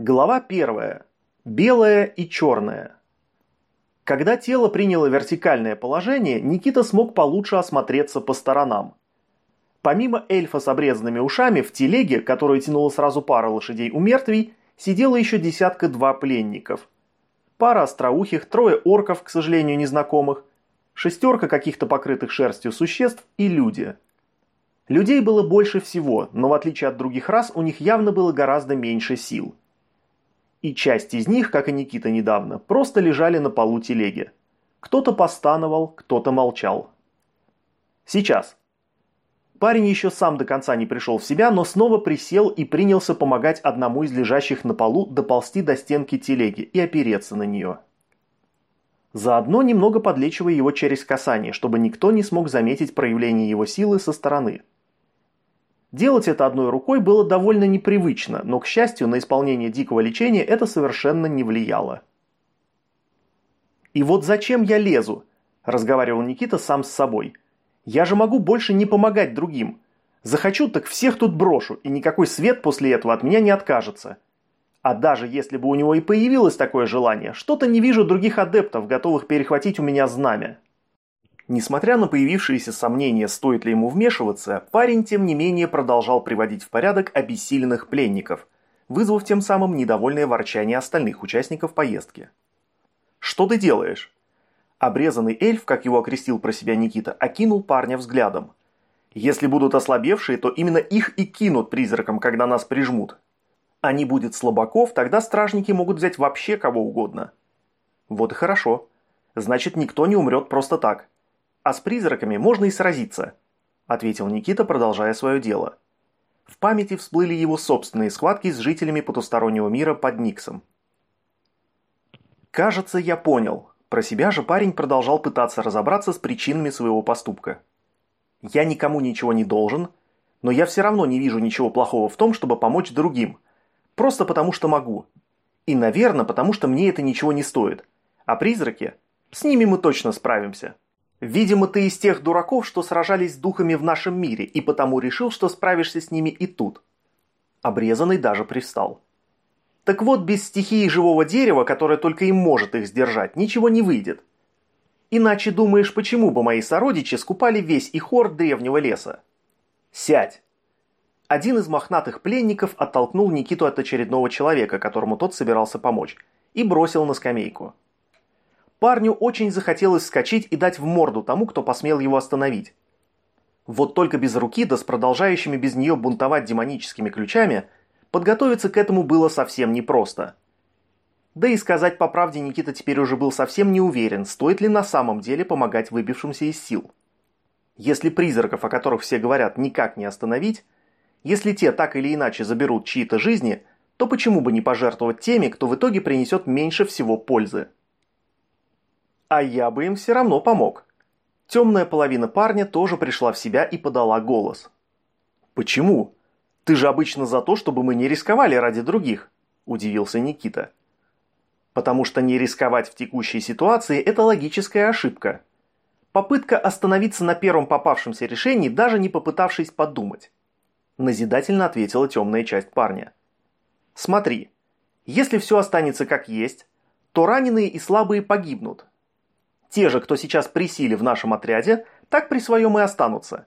Глава первая. Белое и черное. Когда тело приняло вертикальное положение, Никита смог получше осмотреться по сторонам. Помимо эльфа с обрезанными ушами, в телеге, которую тянула сразу пара лошадей у мертвей, сидело еще десятка-два пленников. Пара остроухих, трое орков, к сожалению, незнакомых, шестерка каких-то покрытых шерстью существ и люди. Людей было больше всего, но в отличие от других рас, у них явно было гораздо меньше сил – и часть из них, как и Никита недавно, просто лежали на полу телеги. Кто-то постановал, кто-то молчал. Сейчас. Парень еще сам до конца не пришел в себя, но снова присел и принялся помогать одному из лежащих на полу доползти до стенки телеги и опереться на нее. Заодно немного подлечивая его через касание, чтобы никто не смог заметить проявление его силы со стороны – Делать это одной рукой было довольно непривычно, но, к счастью, на исполнение дикого лечения это совершенно не влияло. «И вот зачем я лезу?» – разговаривал Никита сам с собой. «Я же могу больше не помогать другим. Захочу, так всех тут брошу, и никакой свет после этого от меня не откажется. А даже если бы у него и появилось такое желание, что-то не вижу других адептов, готовых перехватить у меня знамя». Несмотря на появившиеся сомнения, стоит ли ему вмешиваться, парень тем не менее продолжал приводить в порядок обессиленных пленников, вызвав тем самым недовольное ворчание остальных участников поездки. «Что ты делаешь?» Обрезанный эльф, как его окрестил про себя Никита, окинул парня взглядом. «Если будут ослабевшие, то именно их и кинут призракам, когда нас прижмут. А не будет слабаков, тогда стражники могут взять вообще кого угодно». «Вот и хорошо. Значит, никто не умрет просто так. А с призраками можно и сразиться», – ответил Никита, продолжая свое дело. В памяти всплыли его собственные схватки с жителями потустороннего мира под Никсом. «Кажется, я понял». Про себя же парень продолжал пытаться разобраться с причинами своего поступка. «Я никому ничего не должен, но я все равно не вижу ничего плохого в том, чтобы помочь другим. Просто потому что могу. И, наверное, потому что мне это ничего не стоит. А призраки? С ними мы точно справимся». Видимо, ты из тех дураков, что сражались с духами в нашем мире, и потому решил, что справишься с ними и тут. Обрезанный даже пристал. Так вот, без стихии живого дерева, которое только и может их сдержать, ничего не выйдет. Иначе думаешь, почему бы мои сородичи скупали весь их хор древнего леса? Сядь. Один из мохнатых пленников оттолкнул Никиту от очередного человека, которому тот собирался помочь, и бросил на скамейку. Парню очень захотелось вскочить и дать в морду тому, кто посмел его остановить. Вот только без руки, да с продолжающими без нее бунтовать демоническими ключами, подготовиться к этому было совсем непросто. Да и сказать по правде Никита теперь уже был совсем не уверен, стоит ли на самом деле помогать выбившимся из сил. Если призраков, о которых все говорят, никак не остановить, если те так или иначе заберут чьи-то жизни, то почему бы не пожертвовать теми, кто в итоге принесет меньше всего пользы? А я бы им все равно помог. Темная половина парня тоже пришла в себя и подала голос. «Почему? Ты же обычно за то, чтобы мы не рисковали ради других», – удивился Никита. «Потому что не рисковать в текущей ситуации – это логическая ошибка. Попытка остановиться на первом попавшемся решении, даже не попытавшись подумать», – назидательно ответила темная часть парня. «Смотри, если все останется как есть, то раненые и слабые погибнут, те же, кто сейчас при в нашем отряде, так при своем и останутся.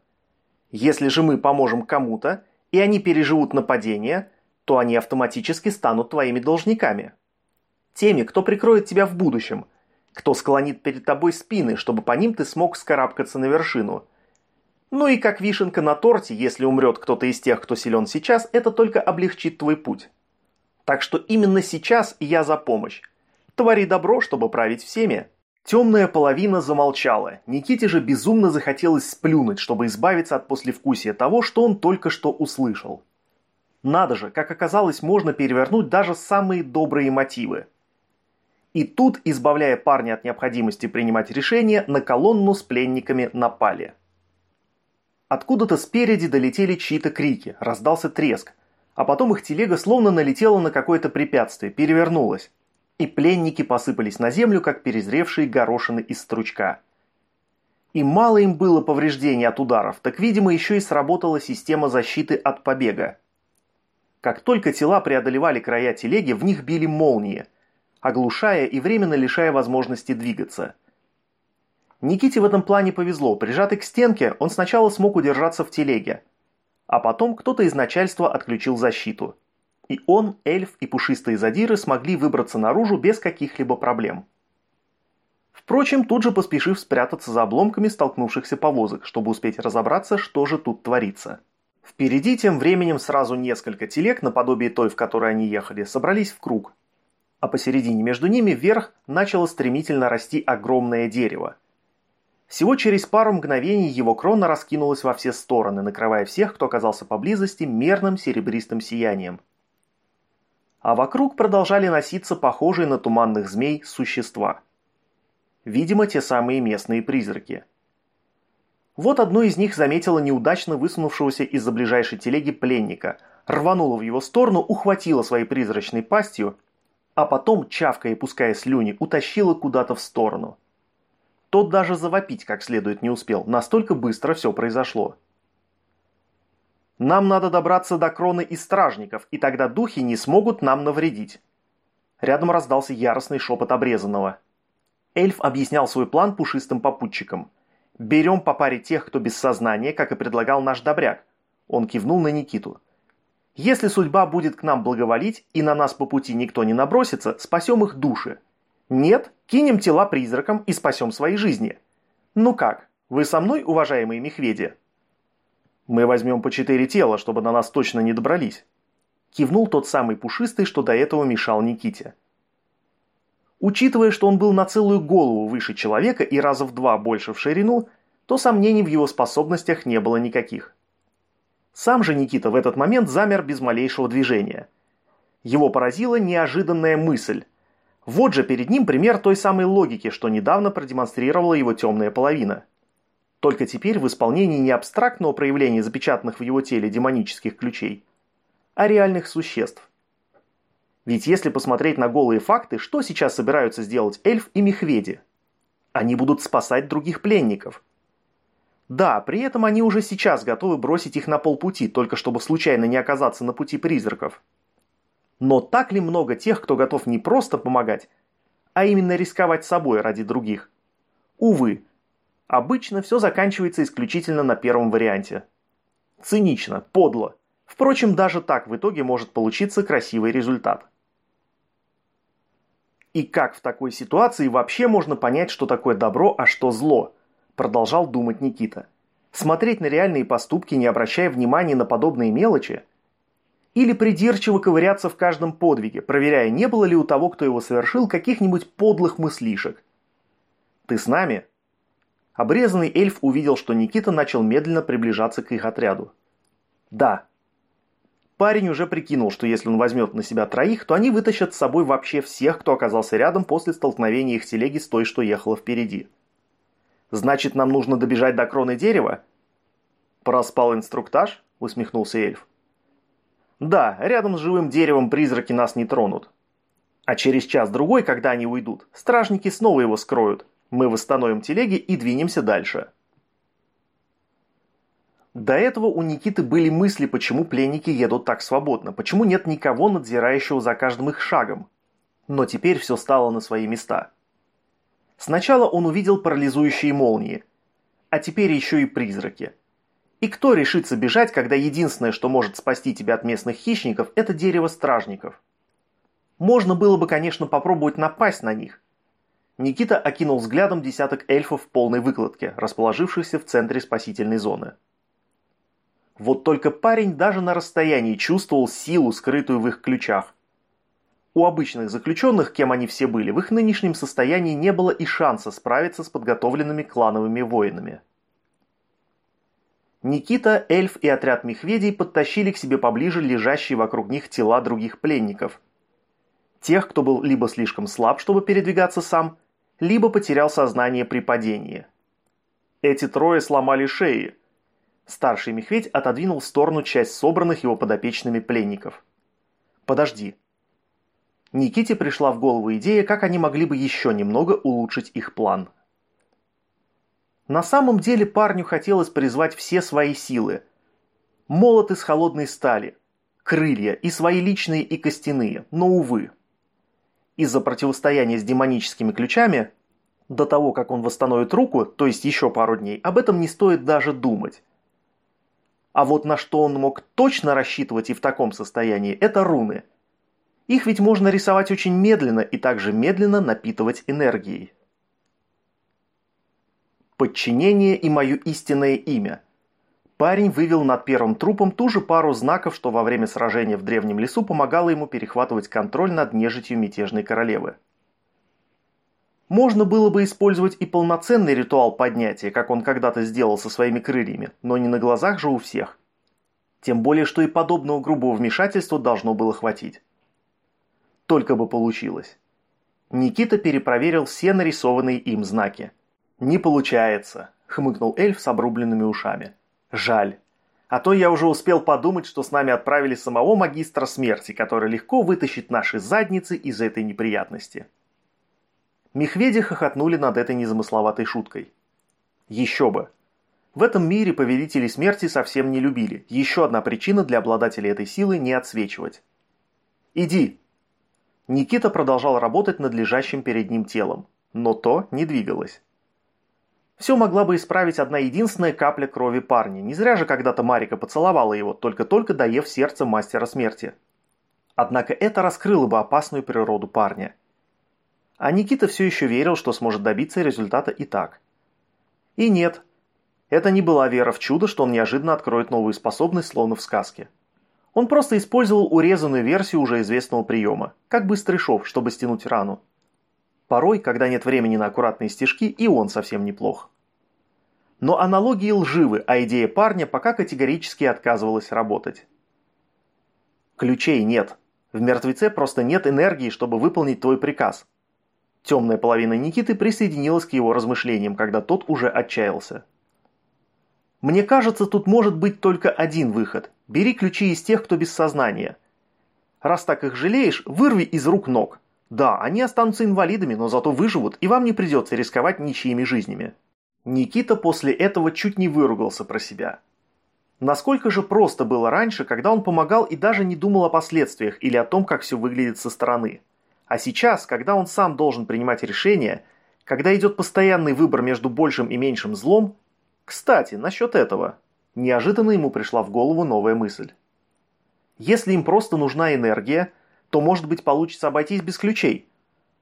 Если же мы поможем кому-то, и они переживут нападение, то они автоматически станут твоими должниками. Теми, кто прикроет тебя в будущем, кто склонит перед тобой спины, чтобы по ним ты смог скарабкаться на вершину. Ну и как вишенка на торте, если умрет кто-то из тех, кто силен сейчас, это только облегчит твой путь. Так что именно сейчас я за помощь. Твори добро, чтобы править всеми. Темная половина замолчала. Никите же безумно захотелось сплюнуть, чтобы избавиться от послевкусия того, что он только что услышал. Надо же, как оказалось, можно перевернуть даже самые добрые мотивы. И тут, избавляя парня от необходимости принимать решения, на колонну с пленниками напали. Откуда-то спереди долетели чьи-то крики, раздался треск, а потом их телега словно налетела на какое-то препятствие, перевернулась и пленники посыпались на землю, как перезревшие горошины из стручка. И мало им было повреждений от ударов, так, видимо, еще и сработала система защиты от побега. Как только тела преодолевали края телеги, в них били молнии, оглушая и временно лишая возможности двигаться. Никите в этом плане повезло. Прижатый к стенке, он сначала смог удержаться в телеге, а потом кто-то из начальства отключил защиту. И он, эльф и пушистые задиры смогли выбраться наружу без каких-либо проблем. Впрочем, тут же поспешив спрятаться за обломками столкнувшихся повозок, чтобы успеть разобраться, что же тут творится. Впереди тем временем сразу несколько телег, наподобие той, в которой они ехали, собрались в круг. А посередине между ними вверх начало стремительно расти огромное дерево. Всего через пару мгновений его крона раскинулась во все стороны, накрывая всех, кто оказался поблизости, мерным серебристым сиянием. А вокруг продолжали носиться похожие на туманных змей существа – Видимо, те самые местные призраки. Вот одно из них заметило неудачно высунувшегося из-за ближайшей телеги пленника, рвануло в его сторону, ухватило своей призрачной пастью, а потом, чавкая и пуская слюни, утащило куда-то в сторону. Тот даже завопить как следует не успел, настолько быстро все произошло. Нам надо добраться до кроны и стражников, и тогда духи не смогут нам навредить. Рядом раздался яростный шепот обрезанного – Эльф объяснял свой план пушистым попутчикам. «Берем по паре тех, кто без сознания, как и предлагал наш добряк». Он кивнул на Никиту. «Если судьба будет к нам благоволить и на нас по пути никто не набросится, спасем их души. Нет, кинем тела призракам и спасем свои жизни. Ну как, вы со мной, уважаемые мехведи?» «Мы возьмем по четыре тела, чтобы на нас точно не добрались», кивнул тот самый пушистый, что до этого мешал Никите. Учитывая, что он был на целую голову выше человека и раза в два больше в ширину, то сомнений в его способностях не было никаких. Сам же Никита в этот момент замер без малейшего движения. Его поразила неожиданная мысль. Вот же перед ним пример той самой логики, что недавно продемонстрировала его темная половина. Только теперь в исполнении не абстрактного проявления запечатанных в его теле демонических ключей, а реальных существ. Ведь если посмотреть на голые факты, что сейчас собираются сделать эльф и мехведи? Они будут спасать других пленников. Да, при этом они уже сейчас готовы бросить их на полпути, только чтобы случайно не оказаться на пути призраков. Но так ли много тех, кто готов не просто помогать, а именно рисковать собой ради других? Увы, обычно все заканчивается исключительно на первом варианте. Цинично, подло. Впрочем, даже так в итоге может получиться красивый результат. И как в такой ситуации вообще можно понять, что такое добро, а что зло? Продолжал думать Никита. Смотреть на реальные поступки, не обращая внимания на подобные мелочи? Или придирчиво ковыряться в каждом подвиге, проверяя, не было ли у того, кто его совершил, каких-нибудь подлых мыслишек? «Ты с нами?» Обрезанный эльф увидел, что Никита начал медленно приближаться к их отряду. «Да», Парень уже прикинул, что если он возьмет на себя троих, то они вытащат с собой вообще всех, кто оказался рядом после столкновения их телеги с той, что ехала впереди. «Значит, нам нужно добежать до кроны дерева?» «Проспал инструктаж?» – усмехнулся эльф. «Да, рядом с живым деревом призраки нас не тронут. А через час-другой, когда они уйдут, стражники снова его скроют. Мы восстановим телеги и двинемся дальше». До этого у Никиты были мысли, почему пленники едут так свободно, почему нет никого, надзирающего за каждым их шагом. Но теперь все стало на свои места. Сначала он увидел парализующие молнии, а теперь еще и призраки. И кто решится бежать, когда единственное, что может спасти тебя от местных хищников, это дерево стражников? Можно было бы, конечно, попробовать напасть на них. Никита окинул взглядом десяток эльфов в полной выкладке, расположившихся в центре спасительной зоны. Вот только парень даже на расстоянии чувствовал силу, скрытую в их ключах. У обычных заключенных, кем они все были, в их нынешнем состоянии не было и шанса справиться с подготовленными клановыми воинами. Никита, эльф и отряд мехведей подтащили к себе поближе лежащие вокруг них тела других пленников. Тех, кто был либо слишком слаб, чтобы передвигаться сам, либо потерял сознание при падении. Эти трое сломали шеи, Старший Мехведь отодвинул в сторону часть собранных его подопечными пленников. «Подожди». Никите пришла в голову идея, как они могли бы еще немного улучшить их план. На самом деле парню хотелось призвать все свои силы. Молот из холодной стали, крылья, и свои личные, и костяные, но, увы. Из-за противостояния с демоническими ключами, до того, как он восстановит руку, то есть еще пару дней, об этом не стоит даже думать. А вот на что он мог точно рассчитывать и в таком состоянии, это руны. Их ведь можно рисовать очень медленно и также медленно напитывать энергией. Подчинение и мое истинное имя. Парень вывел над первым трупом ту же пару знаков, что во время сражения в древнем лесу помогало ему перехватывать контроль над нежитью мятежной королевы. Можно было бы использовать и полноценный ритуал поднятия, как он когда-то сделал со своими крыльями, но не на глазах же у всех. Тем более, что и подобного грубого вмешательства должно было хватить. Только бы получилось. Никита перепроверил все нарисованные им знаки. «Не получается», – хмыкнул эльф с обрубленными ушами. «Жаль. А то я уже успел подумать, что с нами отправили самого магистра смерти, который легко вытащит наши задницы из этой неприятности». Мехведи хохотнули над этой незамысловатой шуткой. Еще бы. В этом мире повелители смерти совсем не любили. Еще одна причина для обладателей этой силы не отсвечивать. «Иди!» Никита продолжал работать над лежащим перед ним телом, но то не двигалось. Все могла бы исправить одна единственная капля крови парня. Не зря же когда-то Марика поцеловала его, только-только доев сердце мастера смерти. Однако это раскрыло бы опасную природу парня. А Никита все еще верил, что сможет добиться результата и так. И нет. Это не была вера в чудо, что он неожиданно откроет новую способность, словно в сказке. Он просто использовал урезанную версию уже известного приема, как быстрый шов, чтобы стянуть рану. Порой, когда нет времени на аккуратные стежки, и он совсем неплох. Но аналогии лживы, а идея парня пока категорически отказывалась работать. Ключей нет. В мертвеце просто нет энергии, чтобы выполнить твой приказ, Темная половина Никиты присоединилась к его размышлениям, когда тот уже отчаялся. «Мне кажется, тут может быть только один выход. Бери ключи из тех, кто без сознания. Раз так их жалеешь, вырви из рук ног. Да, они останутся инвалидами, но зато выживут, и вам не придется рисковать ничьими жизнями». Никита после этого чуть не выругался про себя. Насколько же просто было раньше, когда он помогал и даже не думал о последствиях или о том, как все выглядит со стороны. А сейчас, когда он сам должен принимать решения, когда идет постоянный выбор между большим и меньшим злом... Кстати, насчет этого. Неожиданно ему пришла в голову новая мысль. Если им просто нужна энергия, то, может быть, получится обойтись без ключей.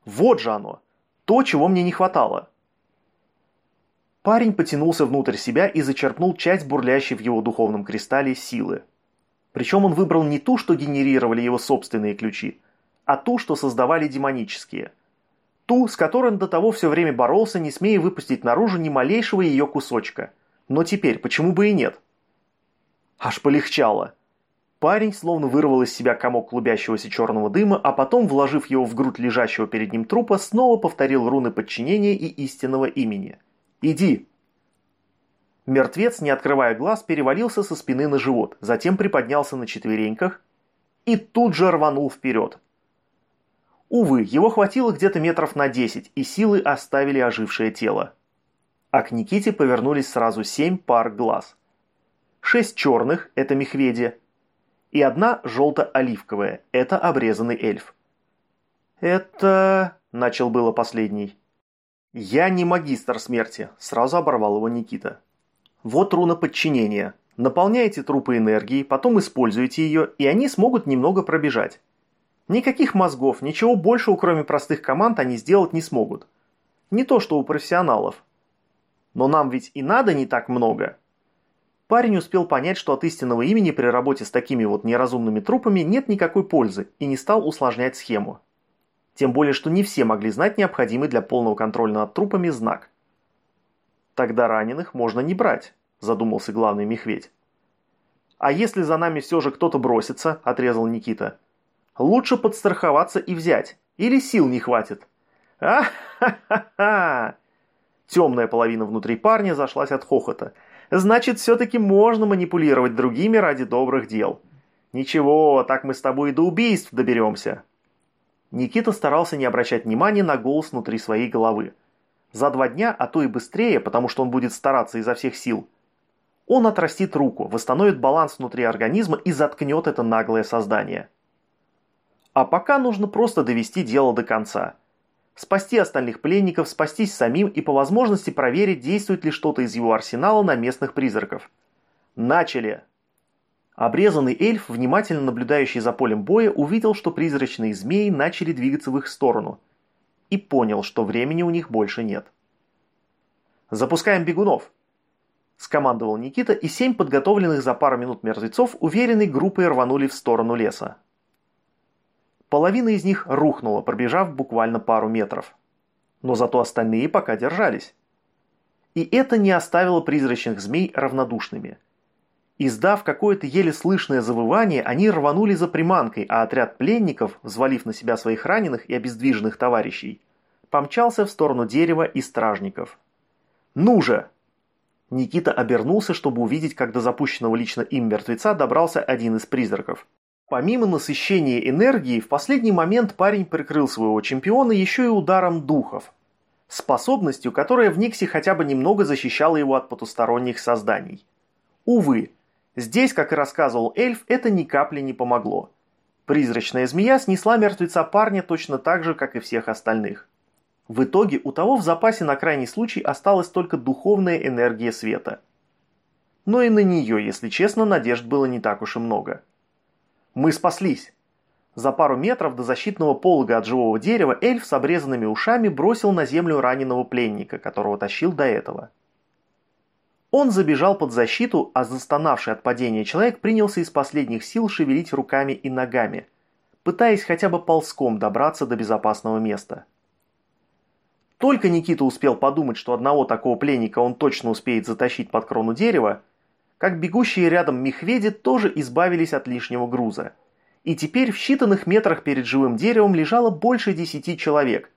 Вот же оно. То, чего мне не хватало. Парень потянулся внутрь себя и зачерпнул часть бурлящей в его духовном кристалле силы. Причем он выбрал не ту, что генерировали его собственные ключи, а ту, что создавали демонические. Ту, с которой он до того все время боролся, не смея выпустить наружу ни малейшего ее кусочка. Но теперь, почему бы и нет? Аж полегчало. Парень словно вырвал из себя комок клубящегося черного дыма, а потом, вложив его в грудь лежащего перед ним трупа, снова повторил руны подчинения и истинного имени. «Иди!» Мертвец, не открывая глаз, перевалился со спины на живот, затем приподнялся на четвереньках и тут же рванул вперед. Увы, его хватило где-то метров на 10, и силы оставили ожившее тело. А к Никите повернулись сразу семь пар глаз. Шесть черных – это мехведи, и одна желто-оливковая – это обрезанный эльф. «Это...» – начал было последний. «Я не магистр смерти», – сразу оборвал его Никита. «Вот руна подчинения. Наполняете трупы энергией, потом используете ее, и они смогут немного пробежать. Никаких мозгов, ничего большего, кроме простых команд, они сделать не смогут. Не то, что у профессионалов. Но нам ведь и надо не так много. Парень успел понять, что от истинного имени при работе с такими вот неразумными трупами нет никакой пользы и не стал усложнять схему. Тем более, что не все могли знать необходимый для полного контроля над трупами знак. «Тогда раненых можно не брать», – задумался главный мехведь. «А если за нами все же кто-то бросится?» – отрезал Никита – Лучше подстраховаться и взять. Или сил не хватит. А-ха-ха-ха! Темная половина внутри парня зашлась от хохота. Значит, все-таки можно манипулировать другими ради добрых дел. Ничего, так мы с тобой до убийств доберемся. Никита старался не обращать внимания на голос внутри своей головы. За два дня, а то и быстрее, потому что он будет стараться изо всех сил, Он отрастит руку, восстановит баланс внутри организма и заткнет это наглое создание. А пока нужно просто довести дело до конца. Спасти остальных пленников, спастись самим и по возможности проверить, действует ли что-то из его арсенала на местных призраков. Начали! Обрезанный эльф, внимательно наблюдающий за полем боя, увидел, что призрачные змеи начали двигаться в их сторону. И понял, что времени у них больше нет. «Запускаем бегунов!» Скомандовал Никита, и семь подготовленных за пару минут мертвецов уверенной группой рванули в сторону леса. Половина из них рухнула, пробежав буквально пару метров. Но зато остальные пока держались. И это не оставило призрачных змей равнодушными – Издав какое-то еле слышное завывание, они рванули за приманкой, а отряд пленников, взвалив на себя своих раненых и обездвиженных товарищей, помчался в сторону дерева и стражников. «Ну же!» Никита обернулся, чтобы увидеть, как до запущенного лично им мертвеца добрался один из призраков. Помимо насыщения энергии, в последний момент парень прикрыл своего чемпиона еще и ударом духов. Способностью, которая в Никсе хотя бы немного защищала его от потусторонних созданий. Увы, Здесь, как и рассказывал эльф, это ни капли не помогло. Призрачная змея снесла мертвеца парня точно так же, как и всех остальных. В итоге у того в запасе на крайний случай осталась только духовная энергия света. Но и на нее, если честно, надежд было не так уж и много. Мы спаслись. За пару метров до защитного полога от живого дерева эльф с обрезанными ушами бросил на землю раненого пленника, которого тащил до этого. Он забежал под защиту, а застонавший от падения человек принялся из последних сил шевелить руками и ногами, пытаясь хотя бы ползком добраться до безопасного места. Только Никита успел подумать, что одного такого пленника он точно успеет затащить под крону дерева, как бегущие рядом мехведи тоже избавились от лишнего груза. И теперь в считанных метрах перед живым деревом лежало больше десяти человек,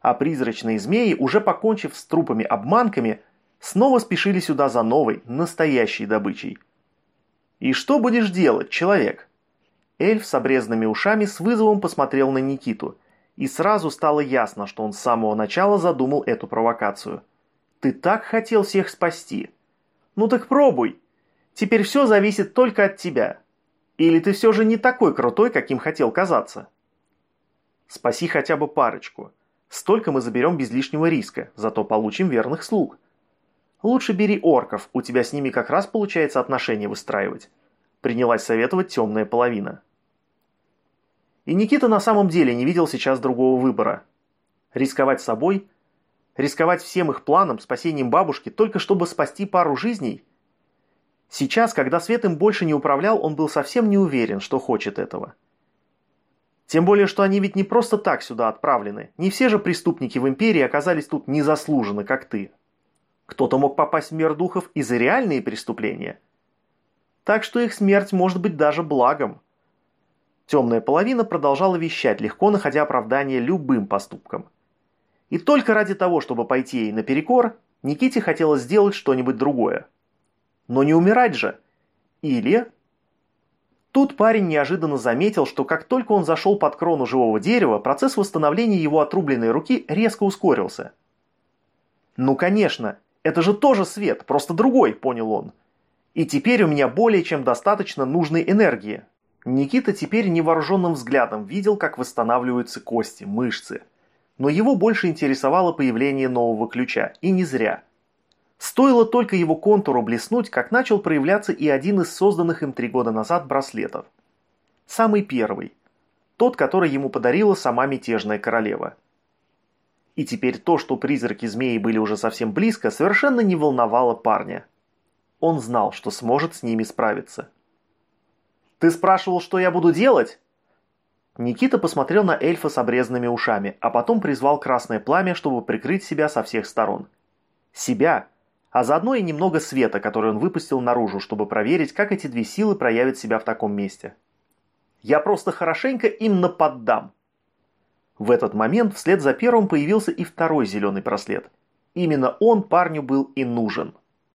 а призрачные змеи, уже покончив с трупами-обманками, снова спешили сюда за новой, настоящей добычей. «И что будешь делать, человек?» Эльф с обрезанными ушами с вызовом посмотрел на Никиту, и сразу стало ясно, что он с самого начала задумал эту провокацию. «Ты так хотел всех спасти!» «Ну так пробуй! Теперь все зависит только от тебя. Или ты все же не такой крутой, каким хотел казаться?» «Спаси хотя бы парочку. Столько мы заберем без лишнего риска, зато получим верных слуг. Лучше бери орков, у тебя с ними как раз получается отношения выстраивать. Принялась советовать темная половина. И Никита на самом деле не видел сейчас другого выбора. Рисковать собой, рисковать всем их планом, спасением бабушки, только чтобы спасти пару жизней. Сейчас, когда Свет им больше не управлял, он был совсем не уверен, что хочет этого. Тем более, что они ведь не просто так сюда отправлены. Не все же преступники в Империи оказались тут незаслуженно, как ты. Кто-то мог попасть в мир духов и за реальные преступления. Так что их смерть может быть даже благом. Темная половина продолжала вещать, легко находя оправдание любым поступкам. И только ради того, чтобы пойти ей наперекор, Никите хотелось сделать что-нибудь другое. Но не умирать же. Или... Тут парень неожиданно заметил, что как только он зашел под крону живого дерева, процесс восстановления его отрубленной руки резко ускорился. Ну конечно, это же тоже свет, просто другой, понял он. И теперь у меня более чем достаточно нужной энергии. Никита теперь невооруженным взглядом видел, как восстанавливаются кости, мышцы. Но его больше интересовало появление нового ключа, и не зря. Стоило только его контуру блеснуть, как начал проявляться и один из созданных им три года назад браслетов. Самый первый. Тот, который ему подарила сама мятежная королева. И теперь то, что призраки змеи были уже совсем близко, совершенно не волновало парня. Он знал, что сможет с ними справиться. «Ты спрашивал, что я буду делать?» Никита посмотрел на эльфа с обрезанными ушами, а потом призвал красное пламя, чтобы прикрыть себя со всех сторон. Себя, а заодно и немного света, который он выпустил наружу, чтобы проверить, как эти две силы проявят себя в таком месте. «Я просто хорошенько им наподдам», в этот момент вслед за первым появился и второй зеленый браслет. Именно он парню был и нужен –